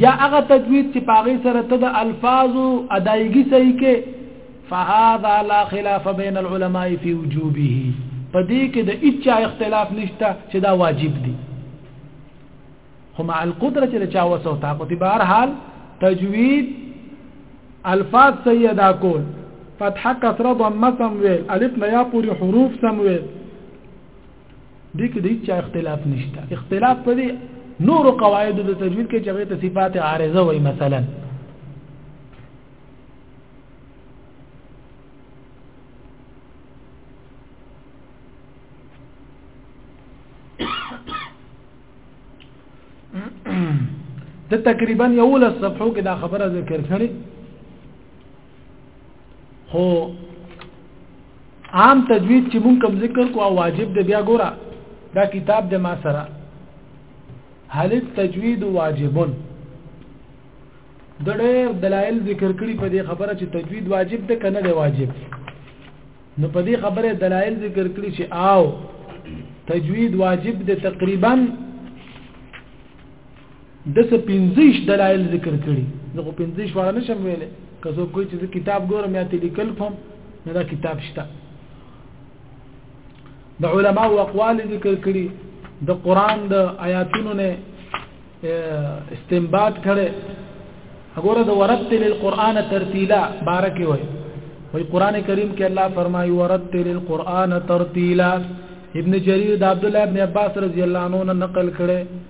یا هغه تجوید چې پاغي سره ته د الفاظو ادایګي صحیح کې فهذا لا خلاف بین العلماء فی وجوبه په دې کې د اچا اختلاف نشته چې دا واجب دي خو مع القدره چې چا وسو طاقت به هر حال تجوید الفاظ صحیح ادا کول فتح کسره ضمه سم ویل الف لیا پوری حروف سم ویل دې کې د هیڅ اختلاف نشته اختلاف په دې نور قواعد د تجوید کې چې ته صفات عارضه وای مثلا د تقریبا یو لس صفحو کې دا خبره ذکر کړې خو عام تجوید چې مونږ کوم ذکر کو او واجب دی بیا ګوره دا کتاب د ما سره هل التجوید واجبون د ډېر دلایل ذکر کړي په دې خبره چې تجوید واجب ده کنه دی واجب نو په دې خبره دلایل ذکر کړي چې آو تجوید واجب ده تقریبا د څه پنځیش دلایل ذکر کړي زه خو پنځیش واره نشم ویلې که څوک کوی چې کتاب ګورم یا ته لیکل کوم نو دا کتاب شته د علما او اقوال ذکر کړي د قران د آیاتونو نه استنباط کړي وګوره د ورتل القرآن ترتیلا بارکه وي وی قران کریم کې الله فرمایي ورتل القرآن ترتیلا ابن جرير د عبد الله ابن عباس رضی الله عنه نقل کړي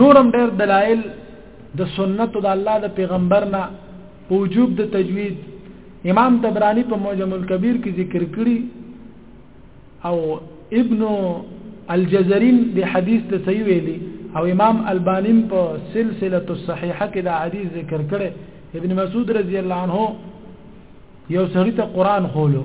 نورم ډېر دلایل د سنت د الله د پیغمبرنا په وجوب د تجوید امام تبرانی په معجم الکبیر کې ذکر کړی او ابن الجزرین د حدیث ته صحیح ویلي او امام البانیم په سلسله الصحیحه کې دا حدیث ذکر کړي ابن مسعود رضی الله عنه یو سړی ته قران خولو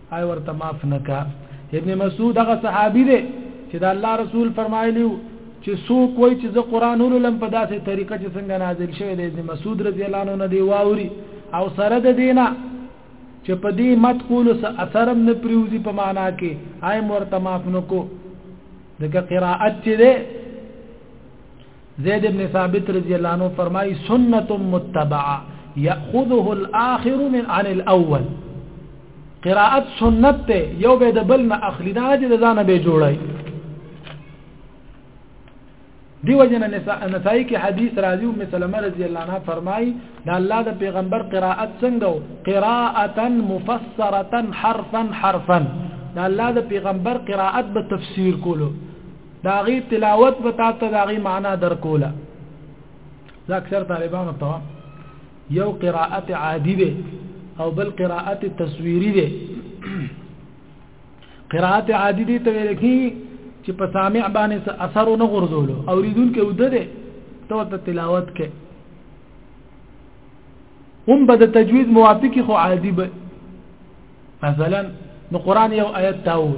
آی ورته معاف نکا ابن مسعود هغه صحابي دی چې دا الله رسول فرمایلی چې څوک وای چې زه قران ولولم په داسې طریقه چې څنګه نازل شوی دی ابن مسعود رضی الله عنه دی واوري او سره د دینه چې په دې مت کولو سره اثرم نه پریوزي په معنا کې آی مرته معاف نکو دغه قراءت چې ده زید ابن ثابت رضی الله عنه فرمای سنت متبعه یاخذه الاخر من عن الاول قراءت سنت ته یو به د بل نه اخلي دا چې د ځانه به جوړای دیو جن نسائی کې حدیث راځي ام سلمہ رضی الله عنها فرمایي دا الله د پیغمبر قراءت څنګه قراءه مفسره حرفا حرفا دا الله د پیغمبر قراءت به تفسیر کولو دا غي تلاوت به تا ته دا غي معنا در کوله دا اکثر طالبانو ته یو قراءت عادی ده او بل قراءت تصویری ده قراءت عادی دي ته ویل کی چې په سامع باندې اثر نه غرزولو او ریدون کې وده ده ته ته تلاوت کې هم به د تجوید موافقی خو عادی به مثلا نو قران یو آیت تاول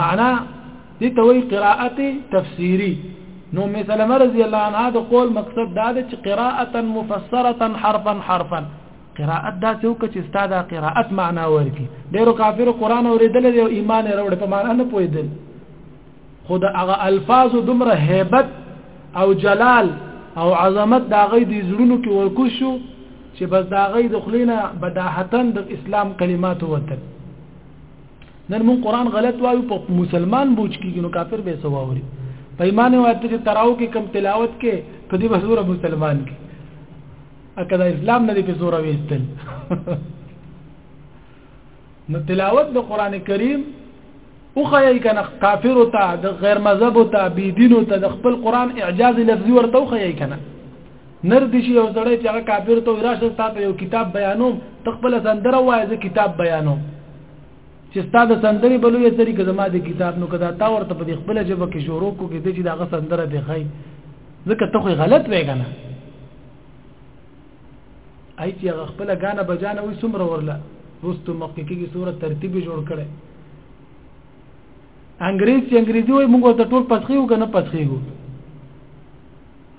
معنا دې ته وایي قراءت تفسیری نو ام سلمہ رضی الله عنها د قول مقصد دا ده چې قراءه مفسره حرفا حرفا قراءت دا څوک چې استاد قراءت معنا ورکی ډیرو کافر قران اوریدل دی او ایمان وروړي په معنا نه پوهیدل خود هغه الفاظ دومره hebat او جلال او عظمت دا غي د زړونو کې ورکو شو چې بس دا غي د خلینا بداحتن د اسلام کلمات وته نن مون قران غلط وایو په مسلمان بوج کیږي نو کافر به سو واوري په ایمان واته چې تراو کې کم تلاوت کې کدی بسور مسلمان کې اکه دا اسلام نه دی په سور وېستل نو تلاوت د قران کریم او خیای کنه کافر او ته د غیر مذهب او ته بی دین او ته د خپل قران اعجاز لفظي ورته خیای کنه نر دي شي یو سړی چې هغه کافر ته راشه تاسو یو کتاب بیانوم تخپل سندره وایي زه کتاب بیانوم چې ستاسو سندري بلو یې سری کزما د کتاب نو کدا تا ورته په خپل جبه کې شروع کو کې چې داغه سندره به خای ځکه ته خو غلط وې کنه اي چې هغه خپل غانه بجانه وي سمره ورله روستو مخکې کې صورت ترتیب جوړ کړي انګريز چې انګريزي وي موږ ته ټول پسخيو کنه پسخيو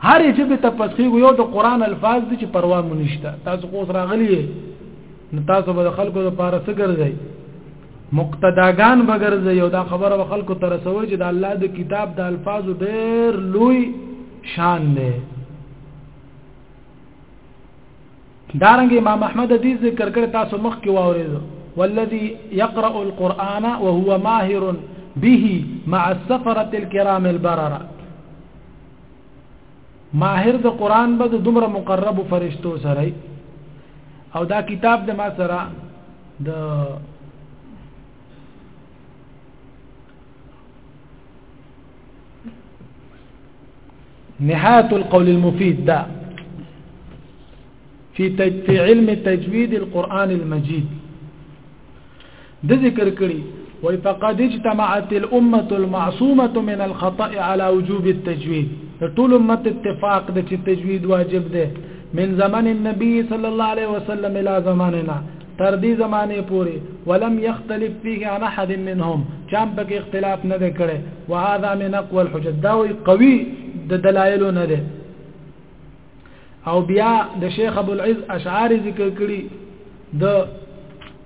هرې ژبې ته پسخېږو یو د قران الفاظ دي چې پروا مو نشته تاسو خو راغلي نو تاسو به خلکو لپاره څه ګرځي مقتداګان بغرځي یو دا خبره به خلکو ته رسوي چې د الله د کتاب د الفاظو ډېر لوی شان دی دارنګ امام احمد دې ذکر کړ تاسو مخ کې واورېدو والذي يقرأ القرآن وهو ماهر به مع السفرة الكرام البررة ماهر د قران به د دومره مقرب فرشتو سره او دا کتاب د ما سره د نهايه القول المفيد ده في في علم تجويد القرآن المجيد د ذکر کړي وای فقد اجتمعت الامه المعصومه من الخطا على وجوب التجويد ټول امت اتفاق د چې تجوید واجب ده من زمن النبي صلى الله عليه وسلم الى زماننا تر دې زمانه پورې ولم يختلف فيه عن احد منهم چم پکې اختلاف نه دی کړي وهذا من اقوى الحجج دا وی قوي د دلایل نه ده او بیا د شیخ ابو العز اشعاری ذکر کړي د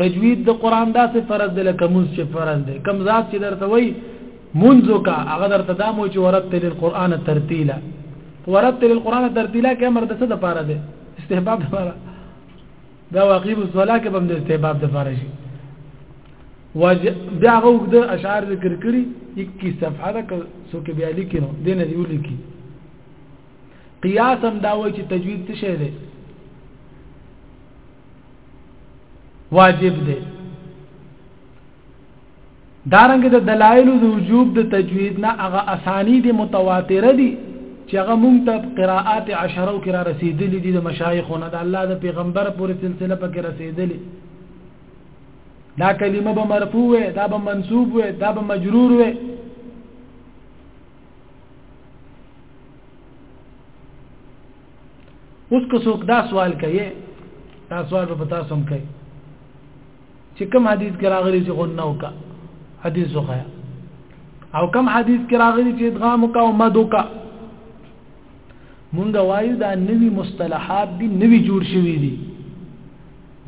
تجوید د قران داسې فرض دی لکه مونږ چې فرض دی کم ذات چې درته وای مونږ کا هغه درته دا مو چې ورته د قران ترتیلا ورته د قران ترتیلا کې امر د څه د پاره دی استحباب د پاره دا واقعي مصلا کې بم د استحباب د پاره شي وج بیا غوږ د اشعار ذکر کړی 21 صفحه دا څو کې بیا لیکینو دین دی ولیکي قیاس هم دا وای چې تجوید څه شی دی واجب دی دارنګ د دلایل د وجوب د تجوید نه هغه اسانی دي متواتر دي چې هغه مونږ ته قراءات عشرو کې را رسیدلې دي د مشایخونو د الله د پیغمبر پورې سلسله پکې رسیدلې دا کلمه به مرفوع وي دا به منصوب وي دا به مجرور وي اوس که څوک دا سوال کوي دا سوال به پتا سم کوي چې کوم حدیث کې راغلي چې غنه وکا حدیث وخایا او کوم حدیث کې راغلي چې ادغام وکا او مد وکا مونږ وایو دا نوی مصطلحات دي نوی جوړ شوی دي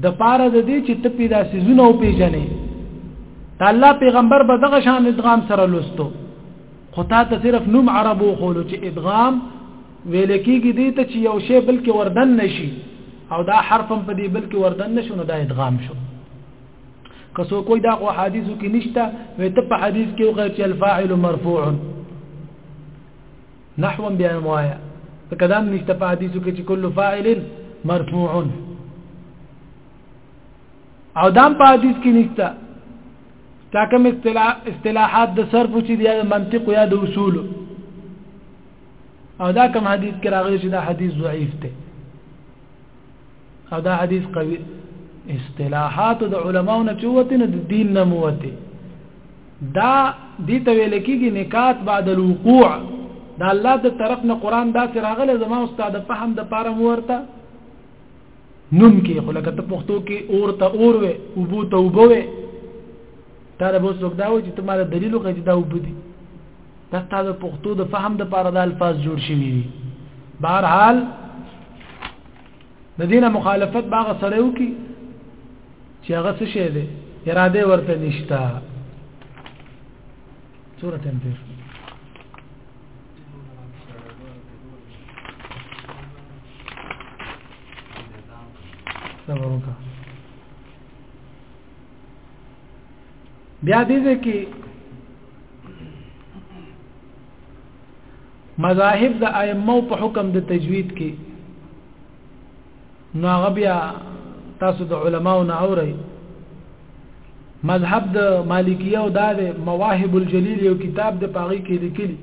د پاره د دې چې ته پیدا سيزونه او پیژنې الله پیغمبر به دغه شان ادغام سره لوستو خو تا ته صرف نوم عربو خولو چې ادغام ویل کېږي دې ته چې یو شی بلکې وردن نشي او دا حرفم په دې بلکې وردن نشو نو دا ادغام شو که څو کوئی دا خو حدیثو کې نشته وې ته په حدیث کې وغه چې الفاعل مرفوع نحو بیا موایا په کلام نشته په حدیثو کې چې کل فاعل مرفوع او دام په حدیث کې نشته دا کوم اصطلاح اصطلاحات د صرف چې دی د منطق یا د اصول او دا کوم حدیث کې راغلی چې دا حدیث ضعیف دی او دا حدیث قوی اصطلاحات د علماو نه چوته نه د دین نه موته دا دې ته ویل کېږي نکات بعد الوقوع دا الله د طرف نه قران دا سره غل زما استاد فهم د پاره مورته نوم کې خو لکه ته پښتو کې اور ته اور وې او بو ته وبو وې تا له بوس وګدا و چې ته مال دلیل خو چې دا وب دي دا ستاسو پښتو د فهم د پاره د الفاظ جوړ شوی دي بهر حال د دینه مخالفت باغ سره یو کی چې هغه څه شه دي اراده ورته نشتا سورة تنبيه بیا دې کې مذاهب د ائمه په حکم د تجوید کې نو هغه بیا تاسو د علماو نه اورئ مذهب د مالکیه او د مواهب الجلیل یو کتاب د پاغي کې لیکلی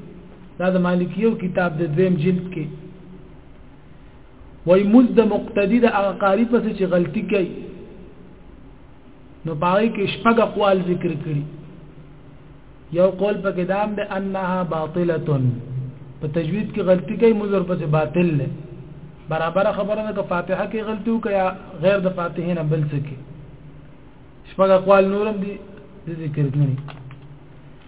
دا د مالکیه کتاب د دویم جلد کې وای مز د مقتدی د هغه قاری پس چې غلطي کوي نو باغی کې شپږ اقوال ذکر کړي یو قول په کدام د انها باطله په تجوید کې غلطي کوي مزر پس باطل نه برابر خبره ده چې فاتحه کې غلطي وکیا غیر د فاتحه نه بل څه کې شپږ اقوال نورم دي ذکر کړي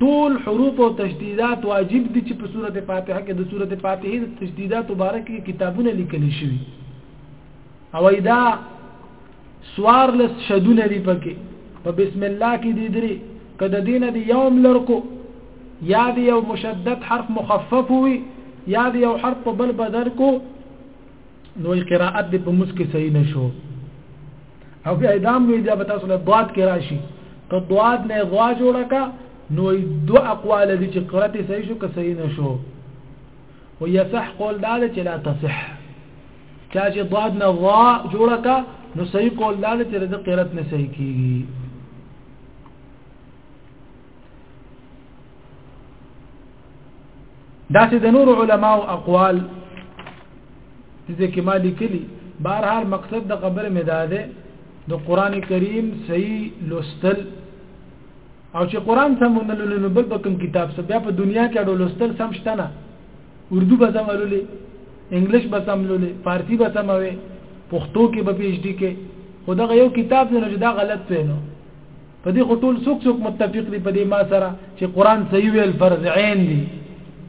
ټول حروف او تشدیدات واجب دي چې په سورته فاتحه کې د سورته فاتحه د تشدیدات مبارک کتابونه لیکل شوي او دا سوار لس شدونه دي پکې په بسم الله کې دي درې کده دینه دی یوم لرکو یا دی یو مشدد حرف مخفف وي یا دی یو حرف په بل بدل کو نو قراءت دی په مسکه صحیح نشو او بیا ادام نو بیا تاسو له ضاد کې راشي ته ضاد نه ضا جوړه کا نو دو اقوال دي چې قرات صحیح شو که صحیح نشو ويصح قول دال چې لا تصح چا چې ضاد نه ضا جوړه کا نو صحیح قول دال چې د قرات نه صحیح کیږي دا چې د نور علماو اقوال ځکه ما لیکلی بهر حال مقصد د خبره مې دا ده د قران کریم صحیح لوستل او چې قران سم نه لولنو بل په کوم کتاب څه بیا په دنیا کې اړو لوستل سم شته نه اردو به سم لولې انګلیش به سم لولې فارسی به سم وي پښتو کې به پی ایچ ډی کې خدغه یو کتاب دی نو دا غلط دی نو په دې خو ټول څوک څوک متفق دي په دې ما سره چې قران صحیح ویل فرض عین دي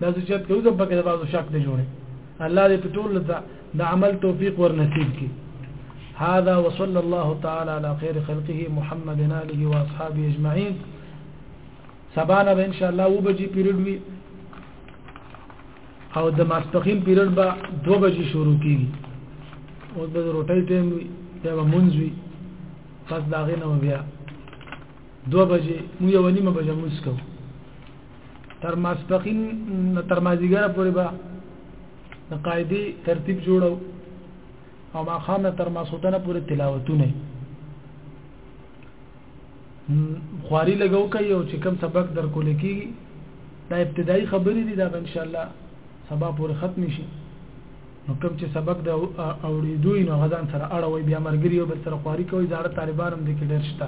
دا څه چې کوزه پکې د بازو شک دی جوړه الله دې ټول ته د عمل توفیق ورنصیب کړي هذا وصلى الله تعالى على خير خلقه محمد آله واصحابه اجمعين سبانا به ان شاء الله وبجي پیریډ وی او د ماسپخین پیریډ به 2 بجې شروع کیږي او د روټي ټیم وی بیا به مونږ وی پس دا غینه بیا 2 بجې مو یو نیمه بجې مونږ کوو تر ماسپخین تر مازیګر پورې به د قاعده ترتیب جوړو او ما خام تر ماسوتنه پورې تلاوتونه خواري لګو کوي او چې کوم سبق در کول کیږي دا ابتدایي خبرې دي دا ان شاء الله سبا پورې ختم شي نو کوم چې سبق د اوریدو نو غزان سره اړوي بیا مرګري او بل سره خواري کوي زړه طالبانم دي کې ډېر شته